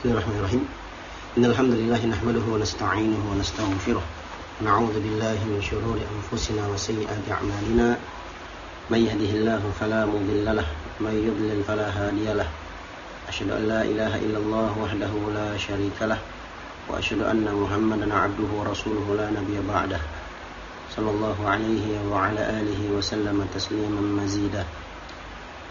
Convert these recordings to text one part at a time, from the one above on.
بسم الله الرحمن الرحيم. إن الحمد لله نحمده ونستعينه ونستغفره. ونعوذ بالله من شرور أنفسنا وسيئات أعمالنا. من يهده الله فلا مضل له من يضلل فلا هادي له. أشهد أن لا إله إلا الله وحده لا شريك له وأشهد أن محمدا عبده ورسوله لا نبي بعده. صلى الله عليه وعلى آله وسلم تسليما مزيدا.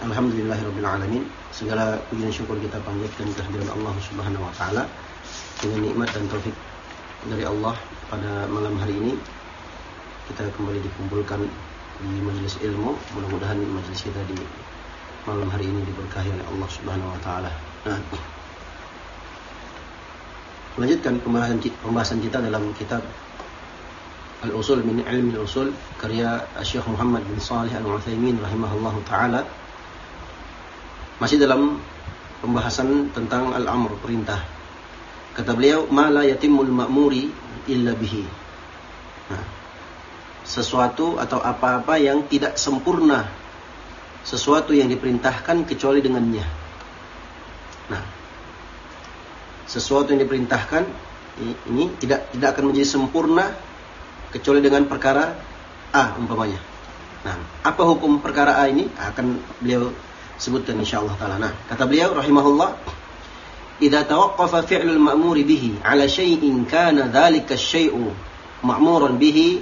Alhamdulillahirrabbilalamin Segala puji dan syukur kita panjatkan kehadiran Allah subhanahu wa ta'ala Dengan nikmat dan taufik dari Allah pada malam hari ini. Kita kembali dikumpulkan di majelis ilmu. Mudah-mudahan majelis kita di malam hari ini diberkahi oleh Allah subhanahu wa ta'ala. Nah pembahasan, pembahasan kita dalam kitab Al-Usul min Ilmi Al-Usul karya Syekh Muhammad bin Salih Al-Utsaimin rahimahullah taala masih dalam pembahasan tentang al-amr perintah. Kata beliau, "Mala yatimul ma'muri illa bihi." Nah, sesuatu atau apa-apa yang tidak sempurna sesuatu yang diperintahkan kecuali dengannya. Nah, sesuatu yang diperintahkan ini tidak tidak akan menjadi sempurna kecuali dengan perkara A umpamanya. Nah, apa hukum perkara A ini akan beliau sebutkan insyaallah taala. Nah, kata beliau rahimahullah, "Idza tawaqqafa fi'lul ma'muri bihi 'ala syai'in kana dzalika asy-syai'u ma'muran bihi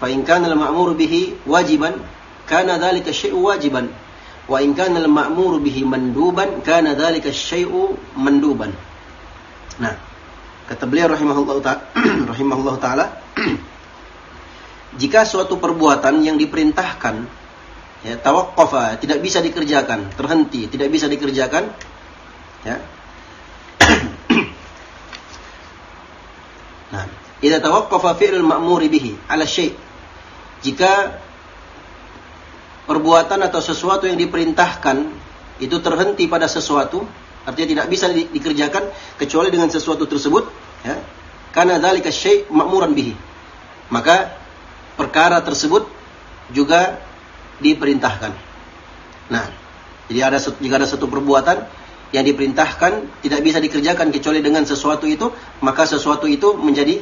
fa in kana al-ma'muru bihi wajiban kana dzalika asy-syai'u wajiban wa in kana al-ma'muru bihi manduban kana dzalika asy-syai'u manduban." Nah, kata beliau rahimahullah taala rahimahullah taala jika suatu perbuatan yang diperintahkan ya tawaqqafa tidak bisa dikerjakan terhenti tidak bisa dikerjakan ya. Nah idza tawaqqafa fi'l ma'muri bihi ala syai' jika perbuatan atau sesuatu yang diperintahkan itu terhenti pada sesuatu artinya tidak bisa di, dikerjakan kecuali dengan sesuatu tersebut ya karena dzalika syai' ma'muran bihi. Maka perkara tersebut juga diperintahkan. Nah, jadi ada jika ada satu perbuatan yang diperintahkan tidak bisa dikerjakan kecuali dengan sesuatu itu, maka sesuatu itu menjadi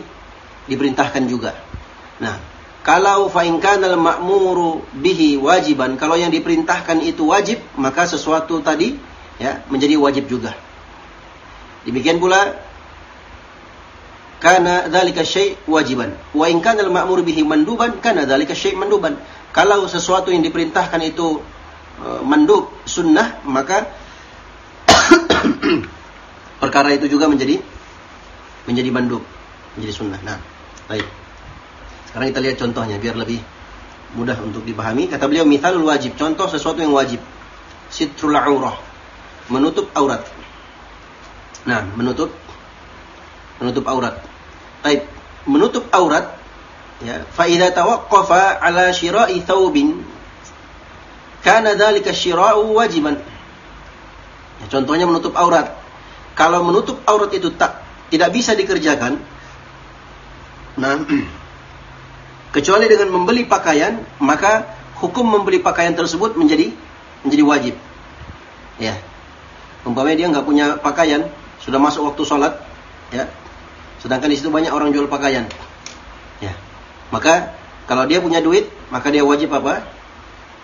diperintahkan juga. Nah, kalau fa'inkan al ma'muru bihi wajiban, kalau yang diperintahkan itu wajib, maka sesuatu tadi ya menjadi wajib juga. Demikian pula karena dzalika syai' wajiban. Wa in kana al-ma'mur bihi manduban kana dzalika syai' manduban. Kalau sesuatu yang diperintahkan itu uh, mandub sunnah, maka perkara itu juga menjadi menjadi mandub, menjadi sunnah. Nah, baik. Sekarang kita lihat contohnya biar lebih mudah untuk dipahami. Kata beliau mithalul wajib, contoh sesuatu yang wajib. Sitrul aurah, menutup aurat. Nah, menutup menutup aurat. Baik, menutup aurat ya fa idza tawaqqafa ala syira'i thawbin kana dzalika syira'u wajiban. Ya, contohnya menutup aurat. Kalau menutup aurat itu tak tidak bisa dikerjakan nah kecuali dengan membeli pakaian maka hukum membeli pakaian tersebut menjadi menjadi wajib. Ya umpamanya dia nggak punya pakaian sudah masuk waktu sholat ya sedangkan di situ banyak orang jual pakaian maka kalau dia punya duit, maka dia wajib apa?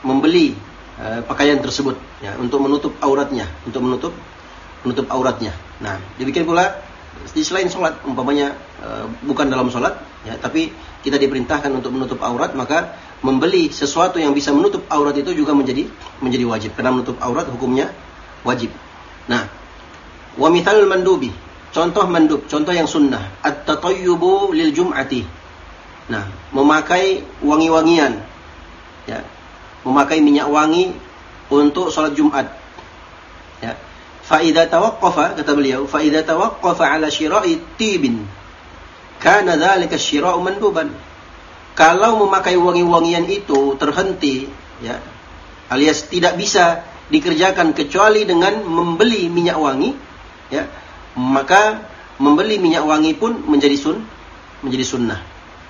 Membeli uh, pakaian tersebut ya untuk menutup auratnya, untuk menutup menutup auratnya. Nah, demikian pula di selain sholat umpamanya uh, bukan dalam sholat ya tapi kita diperintahkan untuk menutup aurat maka membeli sesuatu yang bisa menutup aurat itu juga menjadi menjadi wajib karena menutup aurat hukumnya wajib nah wa mandubi contoh mandub contoh yang sunnah at-tatayyubu lil jum'ati nah memakai wangi-wangian ya memakai minyak wangi untuk sholat Jumat ya Fa'idha tawaqqafa kata beliau, fa'idha tawaqqafa ala syira'i tibin kana dzalika syira'u manduban. Kalau memakai wangi-wangian itu terhenti ya alias tidak bisa dikerjakan kecuali dengan membeli minyak wangi ya maka membeli minyak wangi pun menjadi sun menjadi sunnah.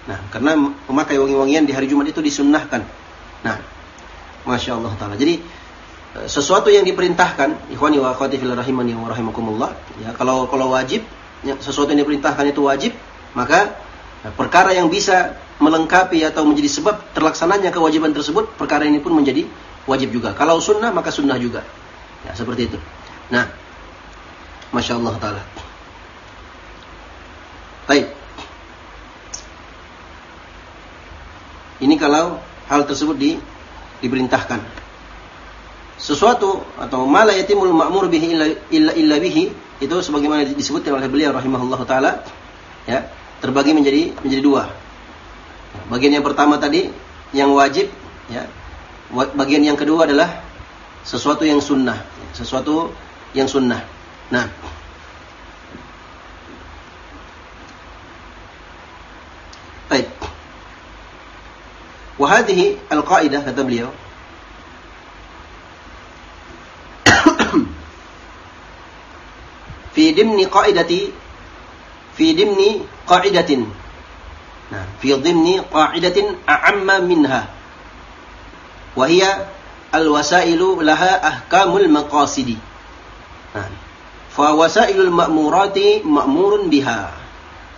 Nah, karena memakai wangi-wangian di hari Jumat itu disunnahkan. Nah, masya Allah taala. Jadi sesuatu yang diperintahkan, ikhwani wa akhwati fil rahimani wa rahimakumullah, ya kalau kalau wajib, ya, sesuatu yang diperintahkan itu wajib, maka ya, perkara yang bisa melengkapi atau menjadi sebab terlaksananya kewajiban tersebut, perkara ini pun menjadi wajib juga. Kalau sunnah maka sunnah juga. Ya, seperti itu. Nah, masya Allah taala. Baik. Ini kalau hal tersebut di, diperintahkan. Sesuatu atau mala yatimul ma'mur bihi illa, illa, illa bihi itu sebagaimana disebutkan oleh beliau rahimahullah taala ya terbagi menjadi menjadi dua. Bagian yang pertama tadi yang wajib ya bagian yang kedua adalah sesuatu yang sunnah sesuatu yang sunnah. Nah baik wahadihi al-qaidah kata beliau fi dimni qa'idati fi dimni qa'idatin nah fi dimni qa'idatin a'amma minha wa hiya al-wasailu laha ahkamul maqasidi nah fa wasailul ma'murati ma'murun biha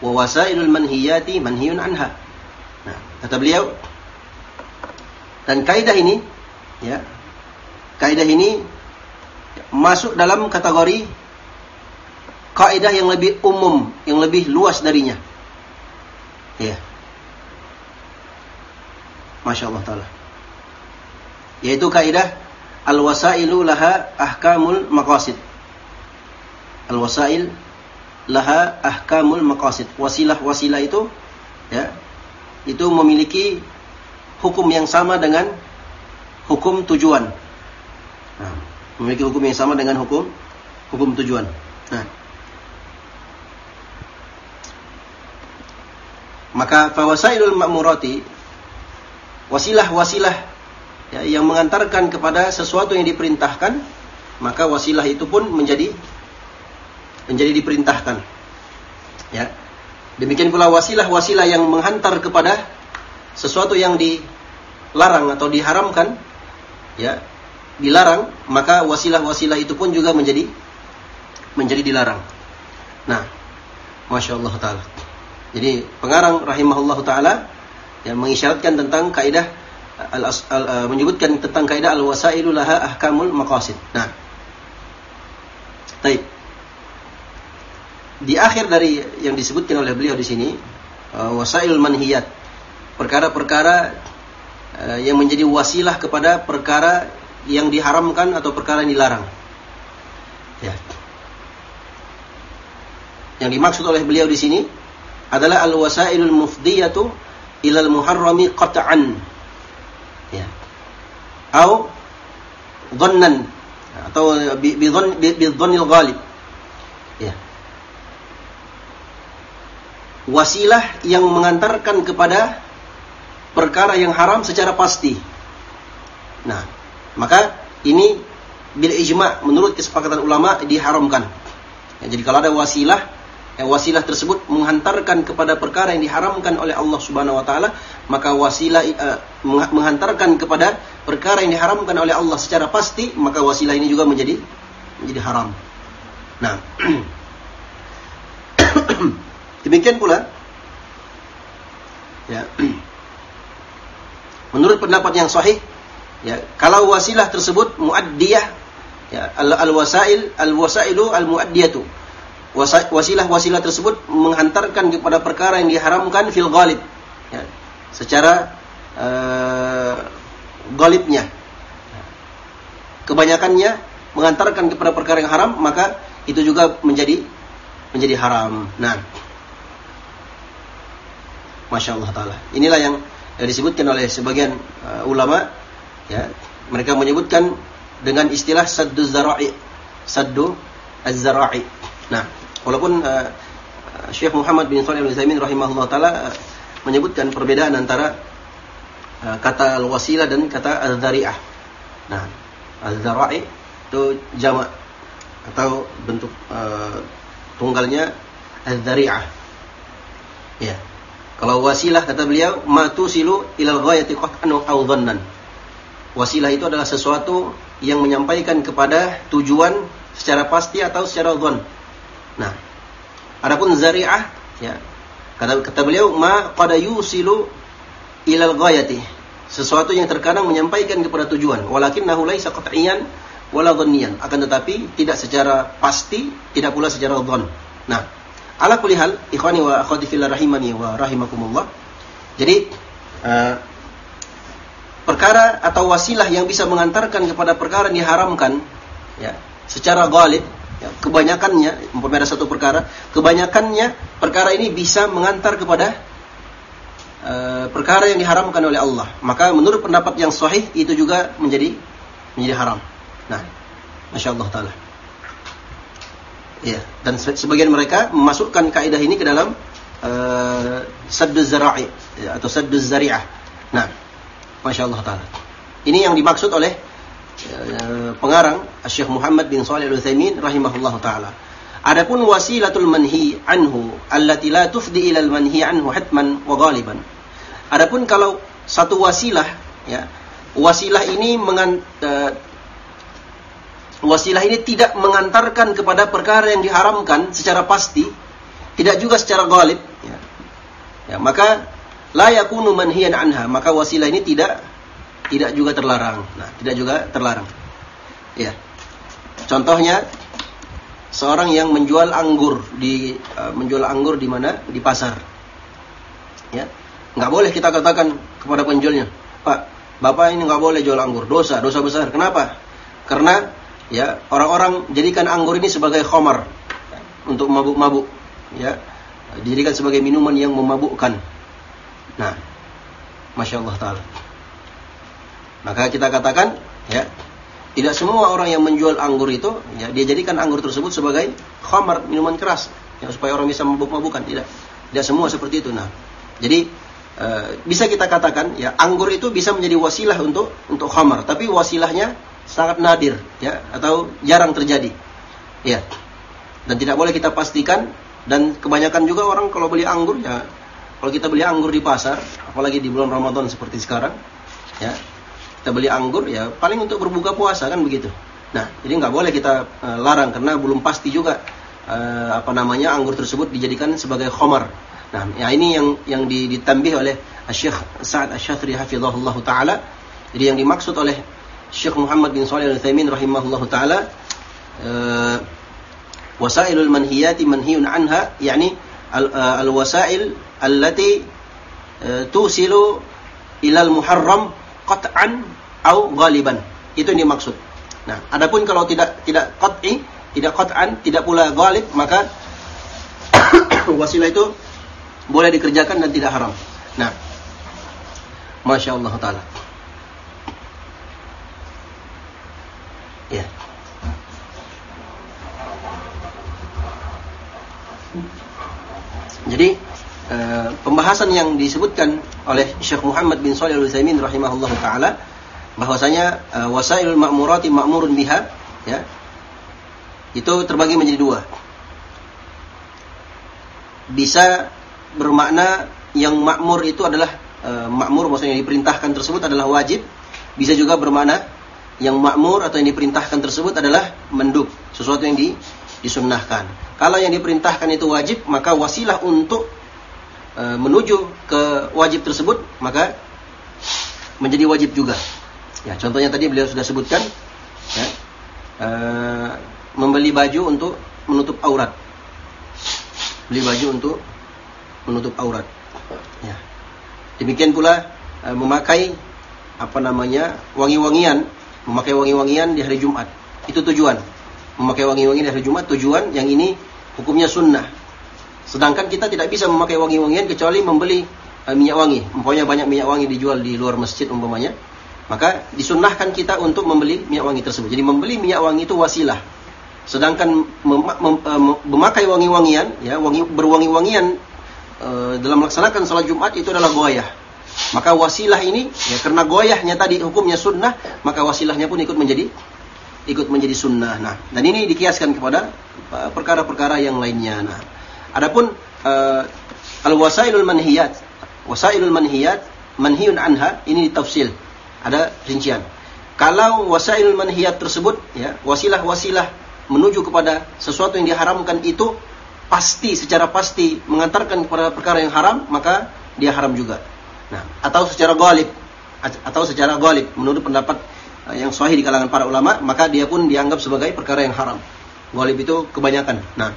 wa wasailul manhiyati manhiyun anha nah kata beliau dan kaidah ini ya kaidah ini masuk dalam kategori kaidah yang lebih umum, yang lebih luas darinya. Ya. Masya Allah Ta'ala. Yaitu kaidah Al-wasailu laha ahkamul maqasid. Al-wasail laha ahkamul maqasid. Wasilah-wasilah itu ya, itu memiliki hukum yang sama dengan hukum tujuan. Nah, memiliki hukum yang sama dengan hukum hukum tujuan. Nah, Maka fawasailul ma'murati wasilah-wasilah ya, yang mengantarkan kepada sesuatu yang diperintahkan, maka wasilah itu pun menjadi menjadi diperintahkan. Ya. Demikian pula wasilah-wasilah yang menghantar kepada sesuatu yang dilarang atau diharamkan, ya, dilarang, maka wasilah-wasilah itu pun juga menjadi menjadi dilarang. Nah, masya Allah taala. Jadi pengarang rahimahullah taala yang mengisyaratkan tentang kaidah al, al, uh, menyebutkan tentang kaidah al wasailu laha ahkamul maqasid. Nah. Baik. Di akhir dari yang disebutkan oleh beliau di sini uh, wasail manhiyat. Perkara-perkara uh, yang menjadi wasilah kepada perkara yang diharamkan atau perkara yang dilarang. Ya. Yang dimaksud oleh beliau di sini adalah al-wasailul mufdiyatu ilal muharrami qat'an. Ya. Atau dhannan atau bi dhannil ghalib. Ya. Wasilah yang mengantarkan kepada perkara yang haram secara pasti. Nah, maka ini bil ijma menurut kesepakatan ulama diharamkan. Ya, jadi kalau ada wasilah yang wasilah tersebut menghantarkan kepada perkara yang diharamkan oleh Allah Subhanahu wa taala, maka wasilah uh, menghantarkan kepada perkara yang diharamkan oleh Allah secara pasti, maka wasilah ini juga menjadi menjadi haram. Nah, demikian pula ya. Menurut pendapat yang sahih, ya, kalau wasilah tersebut muaddiyah ya, al-wasail al-wasailu al-muaddiyatu. Wasilah-wasilah tersebut menghantarkan kepada perkara yang diharamkan fil ghalib ya, secara uh, galibnya kebanyakannya mengantarkan kepada perkara yang haram maka itu juga menjadi menjadi haram. Nah. Masya Allah Ta'ala. Inilah yang disebutkan oleh sebagian uh, ulama ya mereka menyebutkan dengan istilah saddu zara'i saddu az-zara'i nah Walaupun uh, Syekh Muhammad bin Shalih Al-Utsaimin rahimahullah taala uh, menyebutkan perbedaan antara uh, kata al-wasilah dan kata al-dzari'ah. Nah, al-dzara'i itu jamak atau bentuk uh, tunggalnya al-dzari'ah. Ya. Kalau wasilah kata beliau matu silu ilal ghayati qat'an aw dhannan. Wasilah itu adalah sesuatu yang menyampaikan kepada tujuan secara pasti atau secara dhon. Nah, adapun zari'ah ya. Kata kata beliau ma qad yusilu ilal ghayati. Sesuatu yang terkadang menyampaikan kepada tujuan, walakinnahu laisa qat'iyan wala dhanniyan. Akan tetapi tidak secara pasti, tidak pula secara dhon. Nah, ala kulli hal, ikhwani wa akhwati fillah rahimani wa rahimakumullah. Jadi uh, perkara atau wasilah yang bisa mengantarkan kepada perkara yang diharamkan ya secara ghalib Ya, kebanyakannya, umpamanya ada satu perkara, kebanyakannya perkara ini bisa mengantar kepada uh, perkara yang diharamkan oleh Allah. Maka menurut pendapat yang sahih itu juga menjadi menjadi haram. Nah, masya Allah taala. Ya, dan sebagian mereka memasukkan kaidah ini ke dalam uh, saddu zara'i ya, atau saddu zari'ah. Nah, masya Allah taala. Ini yang dimaksud oleh Eh, pengarang Syekh Muhammad bin Shalih Al-Utsaimin rahimahullah taala. Adapun wasilatul manhi anhu allati la tufdi ila al-manhi anhu hatman wa ghaliban. Adapun kalau satu wasilah ya, wasilah ini mengan, uh, wasilah ini tidak mengantarkan kepada perkara yang diharamkan secara pasti, tidak juga secara ghalib ya. ya maka la yakunu manhiyan anha, maka wasilah ini tidak tidak juga terlarang. Nah, tidak juga terlarang. Ya. Contohnya seorang yang menjual anggur di uh, menjual anggur di mana? Di pasar. Ya. Nggak boleh kita katakan kepada penjualnya, "Pak, Bapak ini nggak boleh jual anggur, dosa, dosa besar." Kenapa? Karena ya orang-orang jadikan anggur ini sebagai khamar untuk mabuk-mabuk, ya. Dijadikan sebagai minuman yang memabukkan. Nah, Masya Allah Ta'ala. Maka kita katakan ya tidak semua orang yang menjual anggur itu ya dia jadikan anggur tersebut sebagai khamar minuman keras ya supaya orang bisa mabuk-mabukan tidak tidak semua seperti itu nah jadi e, bisa kita katakan ya anggur itu bisa menjadi wasilah untuk untuk khamar tapi wasilahnya sangat nadir ya atau jarang terjadi ya dan tidak boleh kita pastikan dan kebanyakan juga orang kalau beli anggur ya kalau kita beli anggur di pasar apalagi di bulan Ramadan seperti sekarang ya kita beli anggur ya paling untuk berbuka puasa kan begitu. Nah, jadi nggak boleh kita uh, larang karena belum pasti juga uh, apa namanya anggur tersebut dijadikan sebagai khamar. Nah, ya ini yang yang ditambih oleh Syekh Sa'ad hafizahullah taala. Jadi yang dimaksud oleh Syekh Muhammad bin Shalih Al-Utsaimin rahimahullah taala uh, wasailul manhiyati manhiyun anha yakni al-wasail allati tusilu ilal muharram qat'an au ghaliban. Itu yang dimaksud. Nah, adapun kalau tidak tidak qat'i, tidak qat'an, tidak pula ghalib, maka wasilah itu boleh dikerjakan dan tidak haram. Nah, Masya Allah Ta'ala. Ya. Jadi Eh, pembahasan yang disebutkan oleh Syekh Muhammad bin Shalih Al-Utsaimin rahimahullah taala bahwasanya uh, wasailul ma'murati ma'murun biha ya. Itu terbagi menjadi dua. Bisa bermakna yang makmur itu adalah uh, makmur maksudnya yang diperintahkan tersebut adalah wajib, bisa juga bermakna yang makmur atau yang diperintahkan tersebut adalah menduk, sesuatu yang di, disunnahkan. Kalau yang diperintahkan itu wajib, maka wasilah untuk e, menuju ke wajib tersebut maka menjadi wajib juga. Ya, contohnya tadi beliau sudah sebutkan ya, e, membeli baju untuk menutup aurat. beli baju untuk menutup aurat. Ya. Demikian pula uh, memakai apa namanya wangi-wangian, memakai wangi-wangian di hari Jumat. Itu tujuan. Memakai wangi-wangian di hari Jumat tujuan yang ini hukumnya sunnah. Sedangkan kita tidak bisa memakai wangi-wangian kecuali membeli uh, minyak wangi. Umpamanya banyak minyak wangi dijual di luar masjid umpamanya. Maka disunnahkan kita untuk membeli minyak wangi tersebut. Jadi membeli minyak wangi itu wasilah. Sedangkan mem mem eh, memakai wangi-wangian, ya wangi berwangi-wangian uh, dalam melaksanakan salat Jumat itu adalah goyah. Maka wasilah ini ya karena goyahnya tadi hukumnya sunnah, maka wasilahnya pun ikut menjadi ikut menjadi sunnah. Nah, dan ini dikiaskan kepada perkara-perkara yang lainnya. Nah, adapun uh, al-wasailul manhiyat, wasailul manhiyat manhiyun anha ini ditafsil. Ada rincian. Kalau wasailul manhiyat tersebut ya, wasilah-wasilah menuju kepada sesuatu yang diharamkan itu pasti secara pasti mengantarkan kepada perkara yang haram, maka dia haram juga. Nah, atau secara golib atau secara golib menurut pendapat eh, yang sahih di kalangan para ulama, maka dia pun dianggap sebagai perkara yang haram. Golib itu kebanyakan. Nah,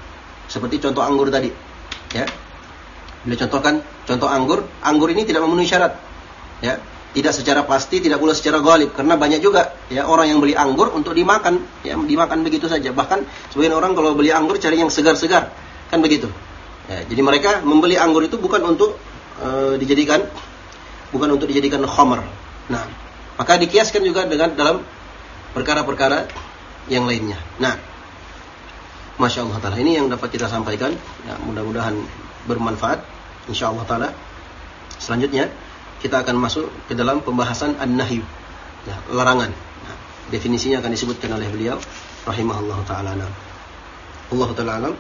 seperti contoh anggur tadi, ya. Bila contohkan contoh anggur, anggur ini tidak memenuhi syarat, ya. Tidak secara pasti, tidak pula secara golib, karena banyak juga ya orang yang beli anggur untuk dimakan, ya dimakan begitu saja. Bahkan sebagian orang kalau beli anggur cari yang segar-segar, kan begitu. Ya, jadi mereka membeli anggur itu bukan untuk e, dijadikan bukan untuk dijadikan khamar. Nah, maka dikiaskan juga dengan dalam perkara-perkara yang lainnya. Nah, masya Allah taala ini yang dapat kita sampaikan. Ya, mudah-mudahan bermanfaat. Insya Allah taala. Selanjutnya kita akan masuk ke dalam pembahasan an-nahyu, ya, larangan. Nah, definisinya akan disebutkan oleh beliau rahimahullah taala. Allah taala alam.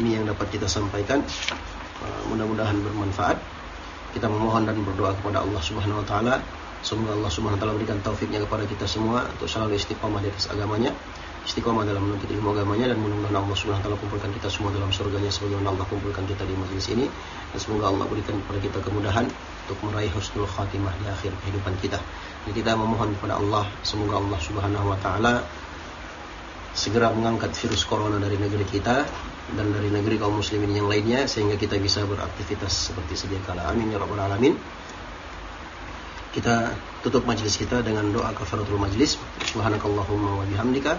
Ini yang dapat kita sampaikan. Uh, mudah-mudahan bermanfaat kita memohon dan berdoa kepada Allah Subhanahu wa taala semoga Allah Subhanahu wa taala berikan taufiknya kepada kita semua untuk selalu istiqomah di atas agamanya istiqomah dalam menuntut ilmu agamanya dan mudah-mudahan Allah Subhanahu taala kumpulkan kita semua dalam surganya sebagaimana Allah kumpulkan kita di majelis ini dan semoga Allah berikan kepada kita kemudahan untuk meraih husnul khatimah di akhir kehidupan kita. Jadi kita memohon kepada Allah semoga Allah Subhanahu wa taala segera mengangkat virus corona dari negeri kita dan dari negeri kaum muslimin yang lainnya sehingga kita bisa beraktivitas seperti sedia kala. Amin ya rabbal alamin. Kita tutup majlis kita dengan doa kafaratul majlis. Subhanakallahumma wa bihamdika